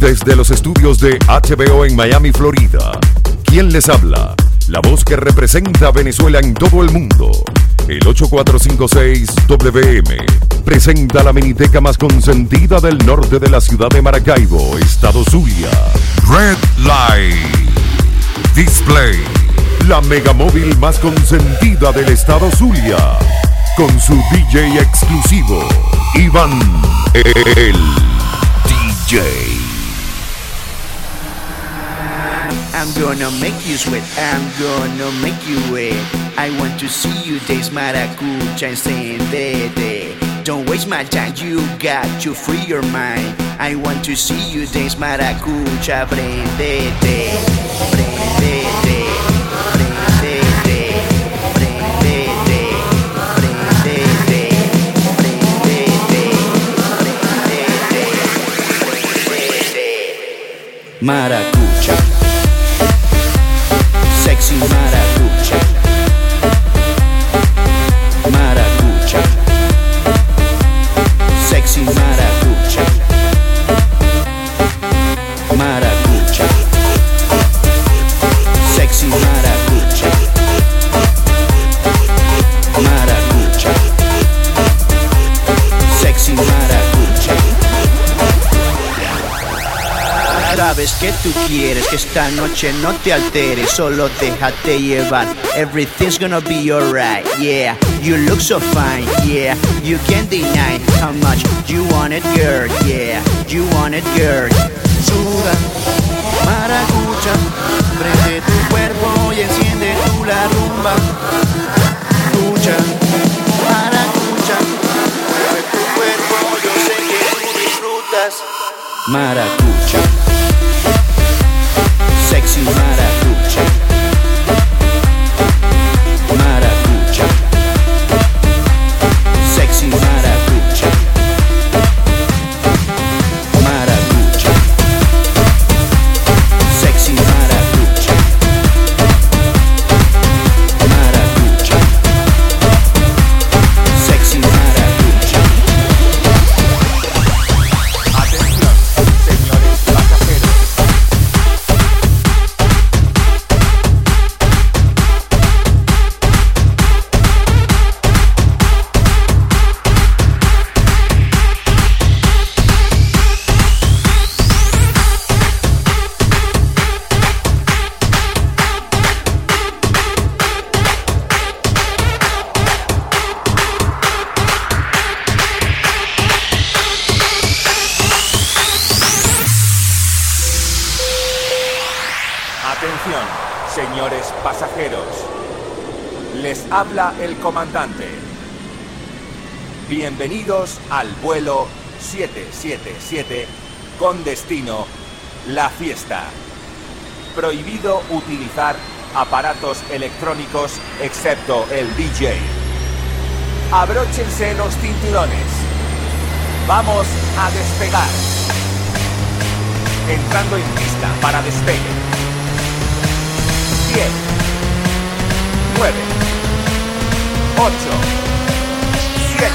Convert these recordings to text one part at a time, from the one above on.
desde los estudios de HBO en Miami, Florida, ¿quién les habla? La voz que representa a Venezuela en todo el mundo. El 8456-WM presenta la miniteca más consentida del norte de la ciudad de Maracaibo, Estado Zulia. Red Light Display. La megamóvil más consentida del Estado Zulia. Con su DJ exclusivo, Iván el DJ. I'm gonna make you sweat, I'm gonna make you wet. I want to see you dance maracucha encendete. Don't waste my time, you got to free your mind. I want to see you dance maracucha, prendete, prendete, prendete, you might have que tú quieres que esta noche no te alteres, solo déjate llevar. Everything's gonna be alright, yeah. You look so fine, yeah. You can't deny how much you want it, girl, yeah. You want it, girl. Suda, maracucha, prende tu cuerpo y enciende tú la rumba. Escucha, maracucha, mueve tu cuerpo, yo sé que tú disfrutas. Maracucha. Sexy maracucha. Señores pasajeros. Les habla el comandante. Bienvenidos al vuelo 777 con destino La Fiesta. Prohibido utilizar aparatos electrónicos excepto el DJ. Abróchense los cinturones. Vamos a despegar. Entrando en pista para despegue. 10, 9, 8, 7,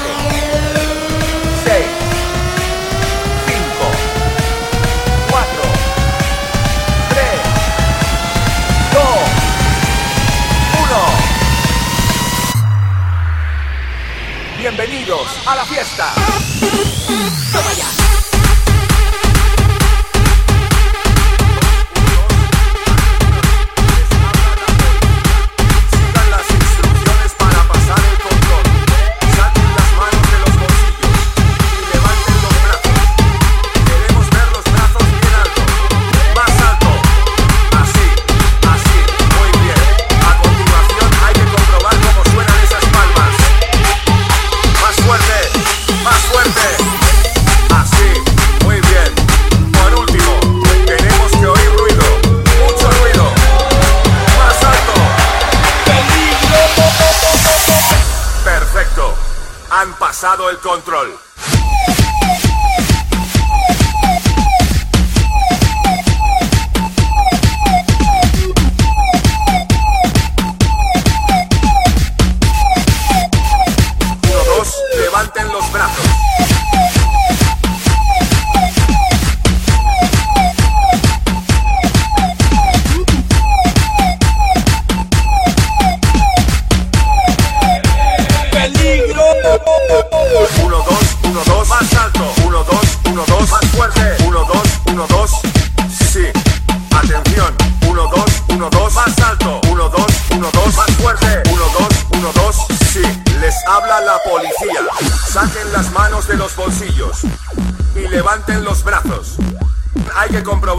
6, 5, 4, 3, 2, 1. Bienvenidos a la fiesta. Sigan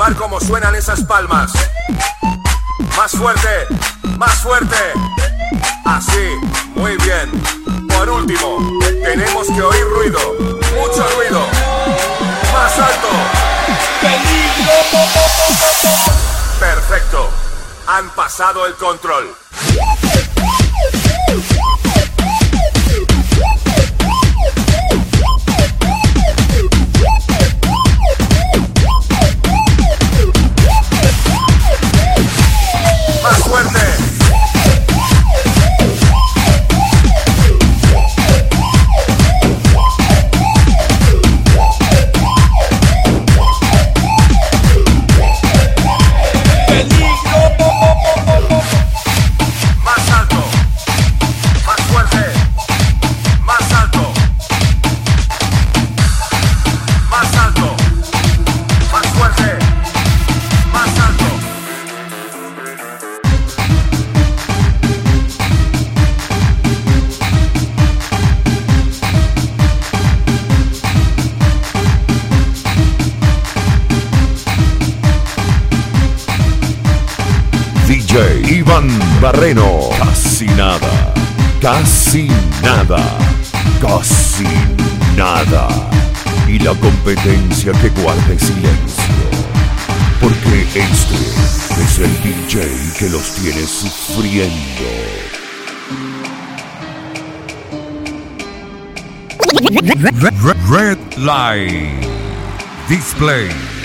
comprobar cómo suenan esas palmas. Más fuerte, más fuerte. Así, muy bien. Por último, tenemos que oír ruido. Mucho ruido. Más alto. Perfecto. Han pasado el control. Casi nada. Casi nada. Casi nada. Y la competencia que guarde silencio. Porque este es el DJ que los tiene sufriendo. Red Light Display.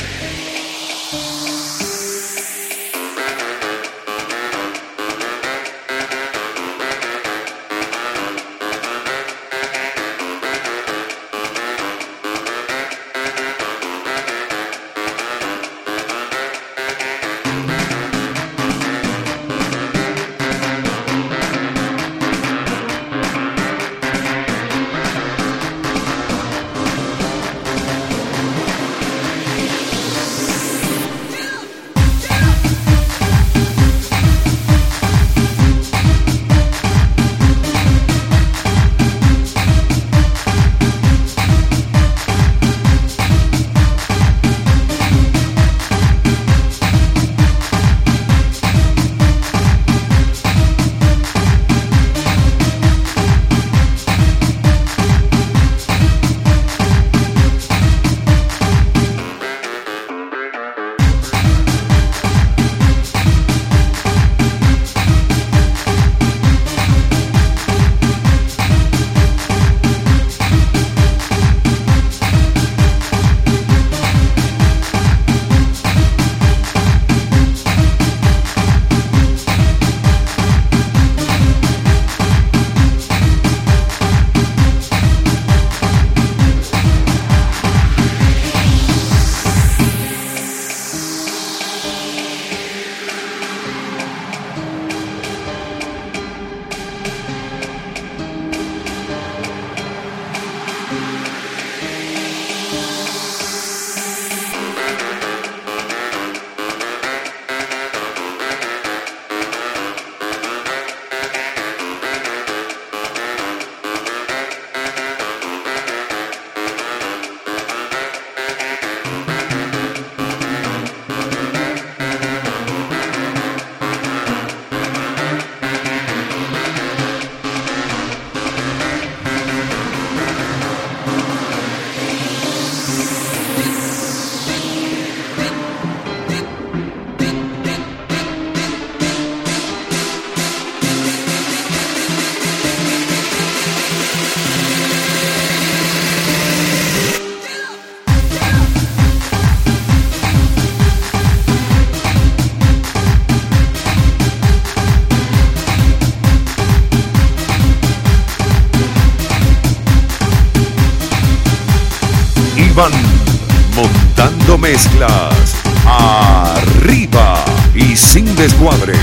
Mezclas arriba y sin descuadre,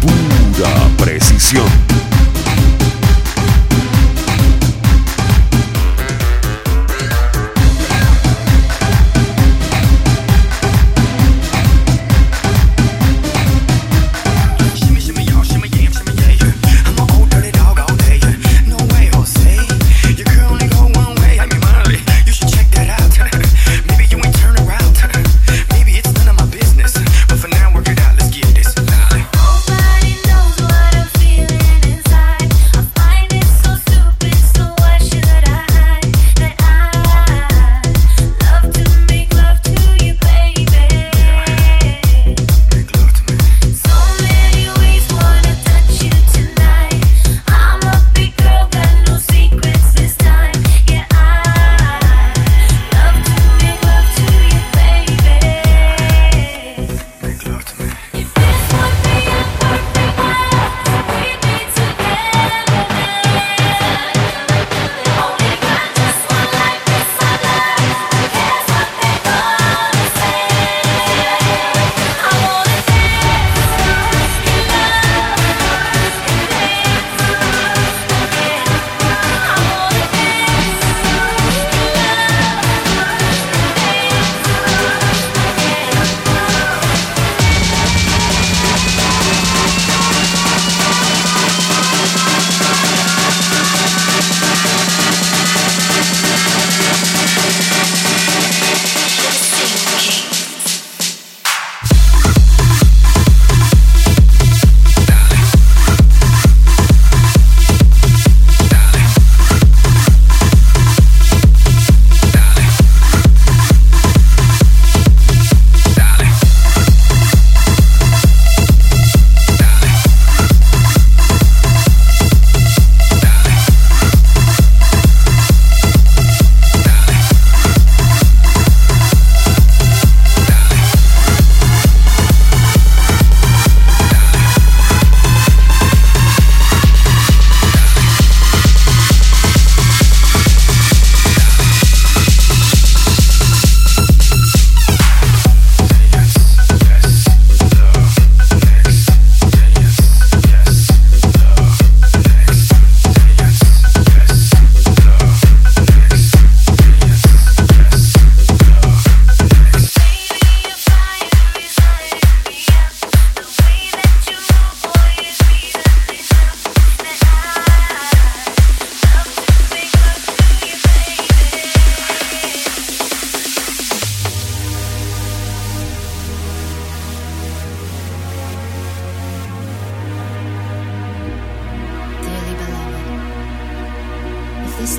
pura precisión.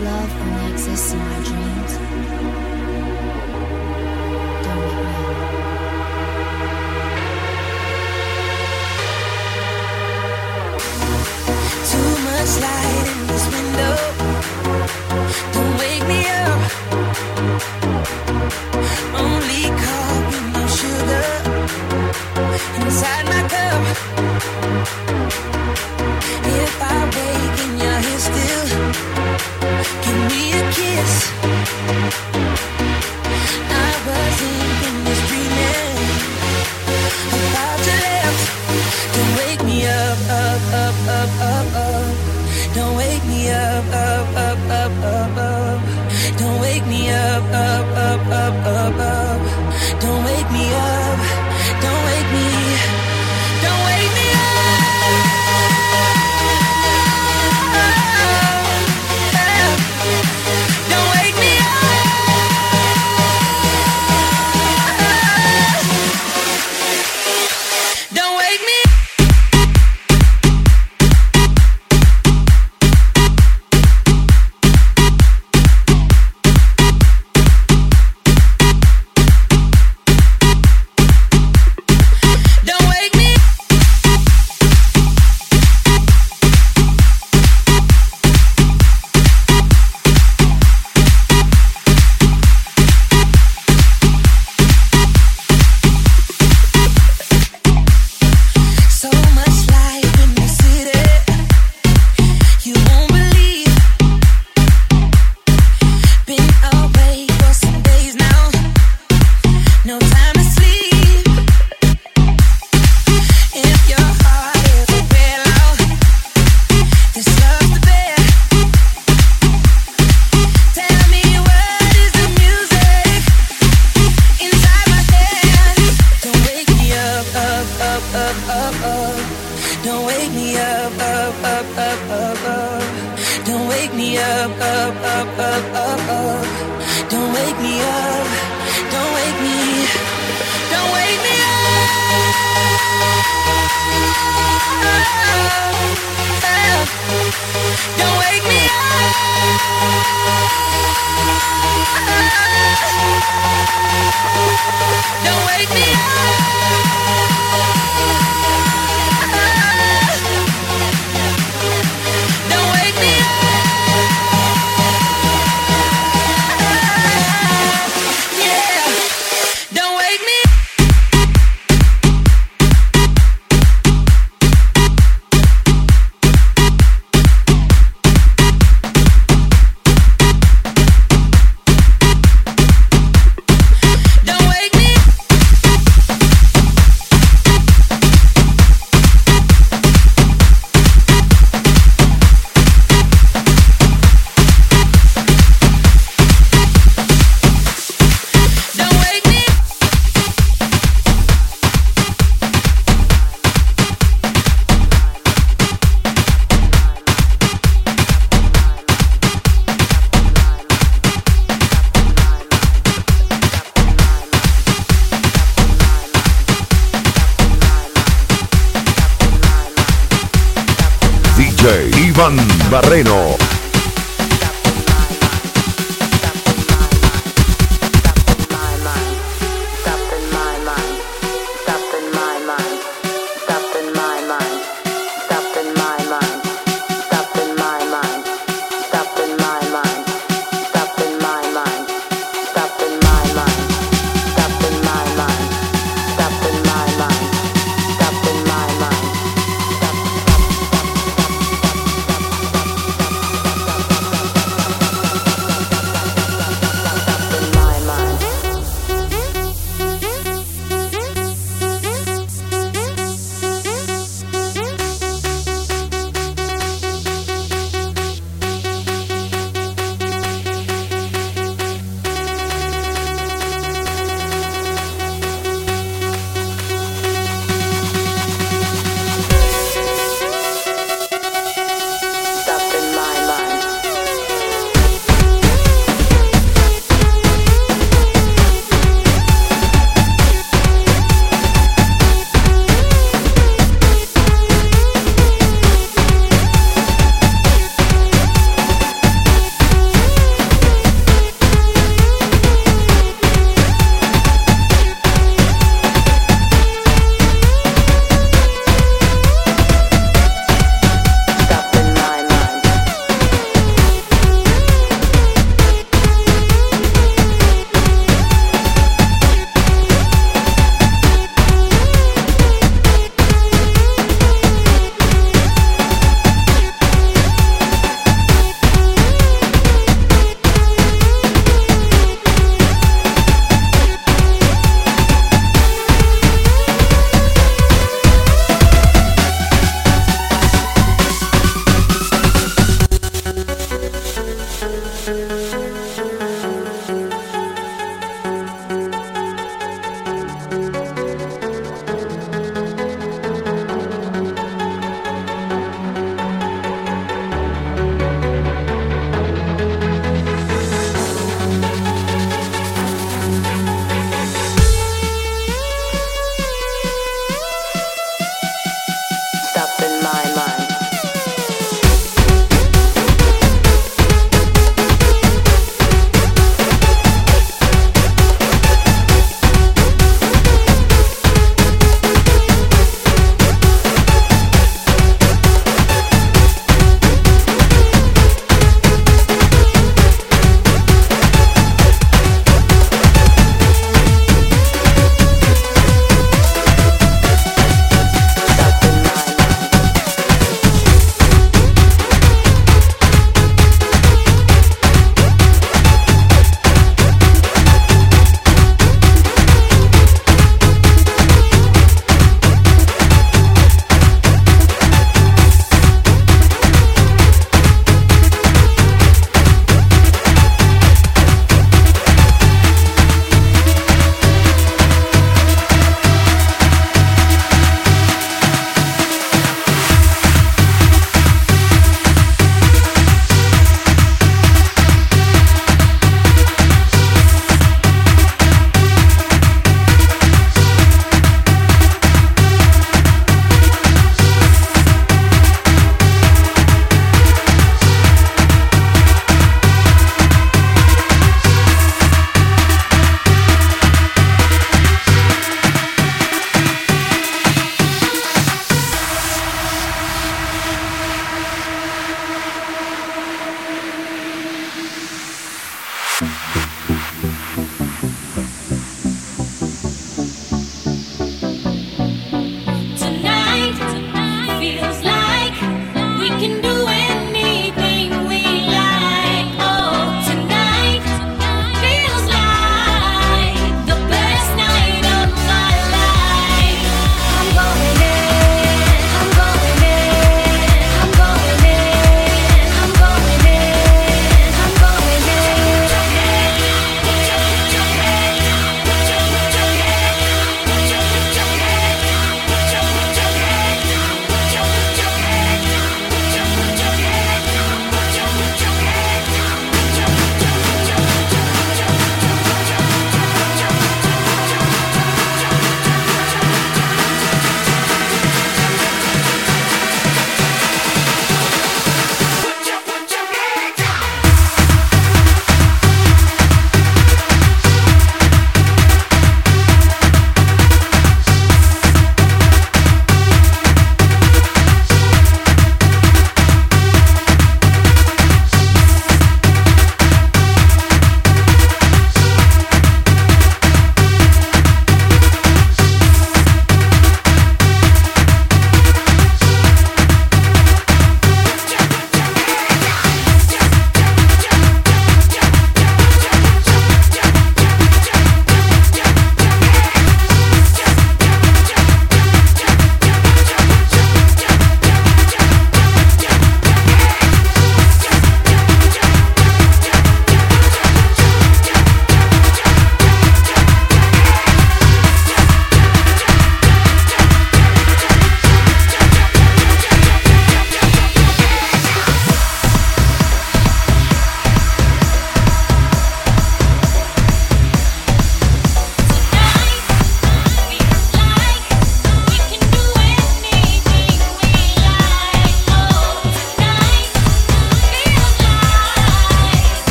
Love only exists in my dreams. Me up.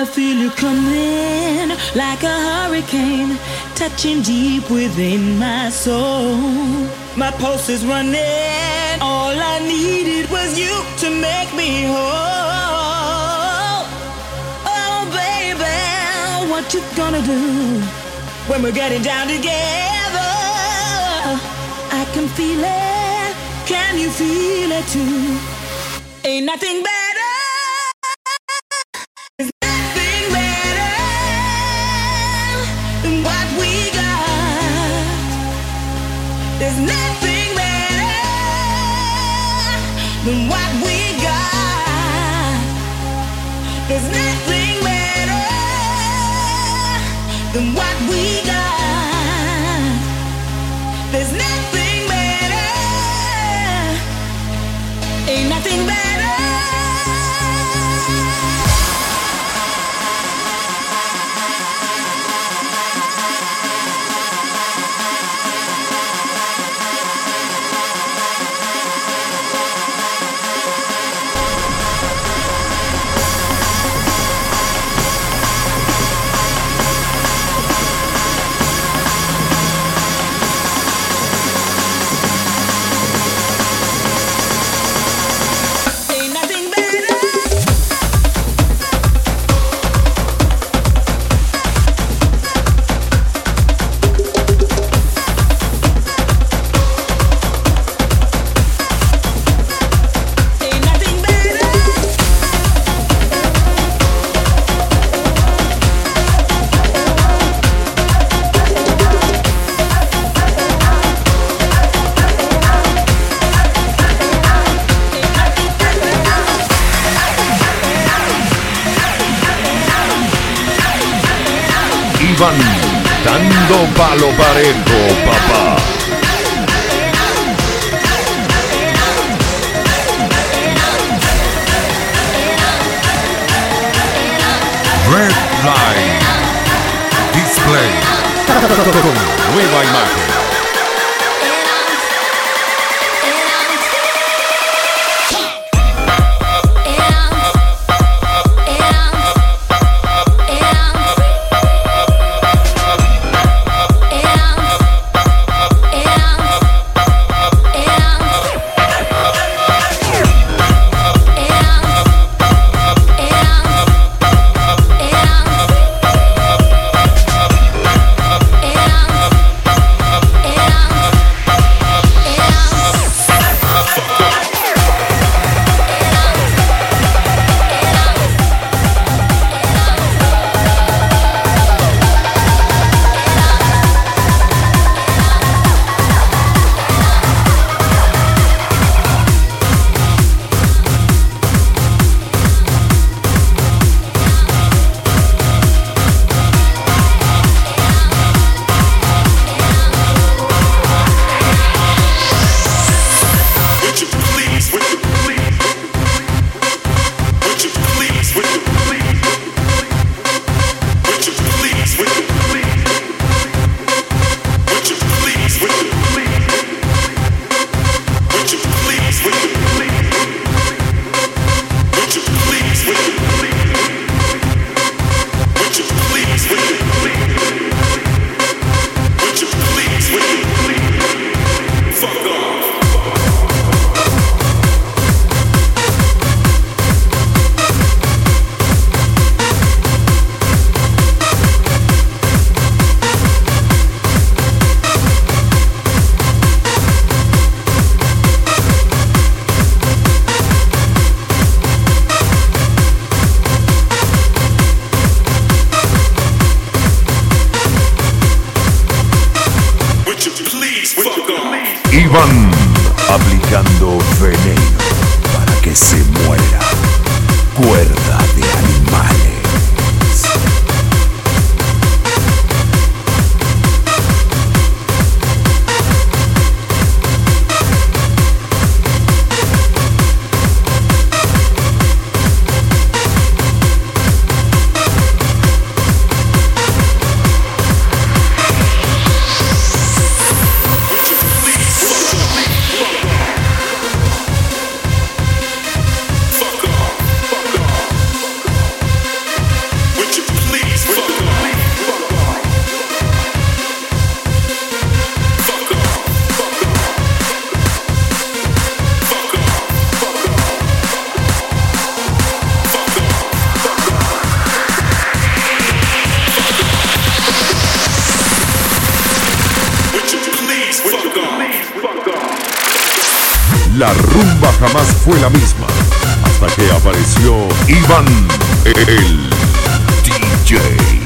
I feel you coming like a hurricane, touching deep within my soul. My pulse is running. All I needed was you to make me whole. Oh, baby, what you gonna do when we're getting down together? I can feel it. Can you feel it too? Ain't nothing better. Iban dando palo parejo, papá. Red Line Display. Nueva imagen. fue la misma hasta que apareció Iván, el DJ.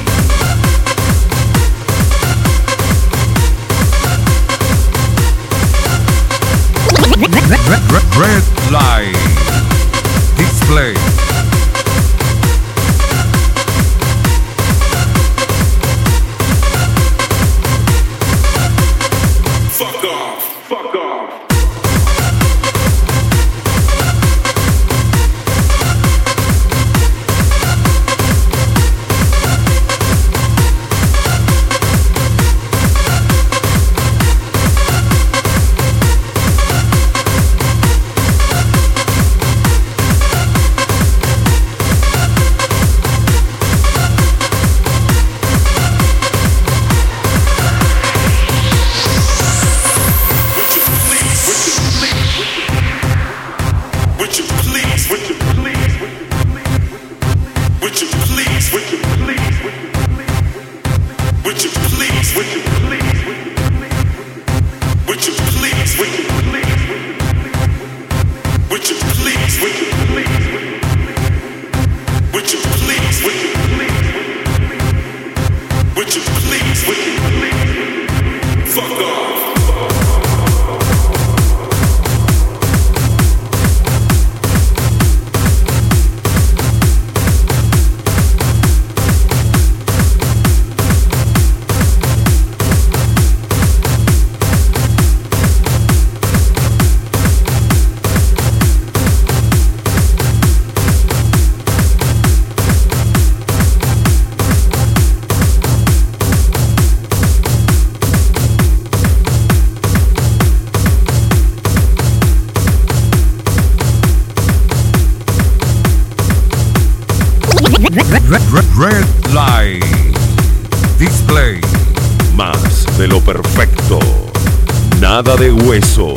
De hueso,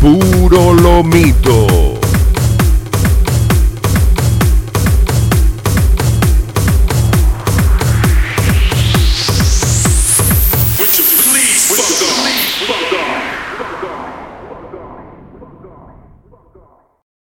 puro lomito.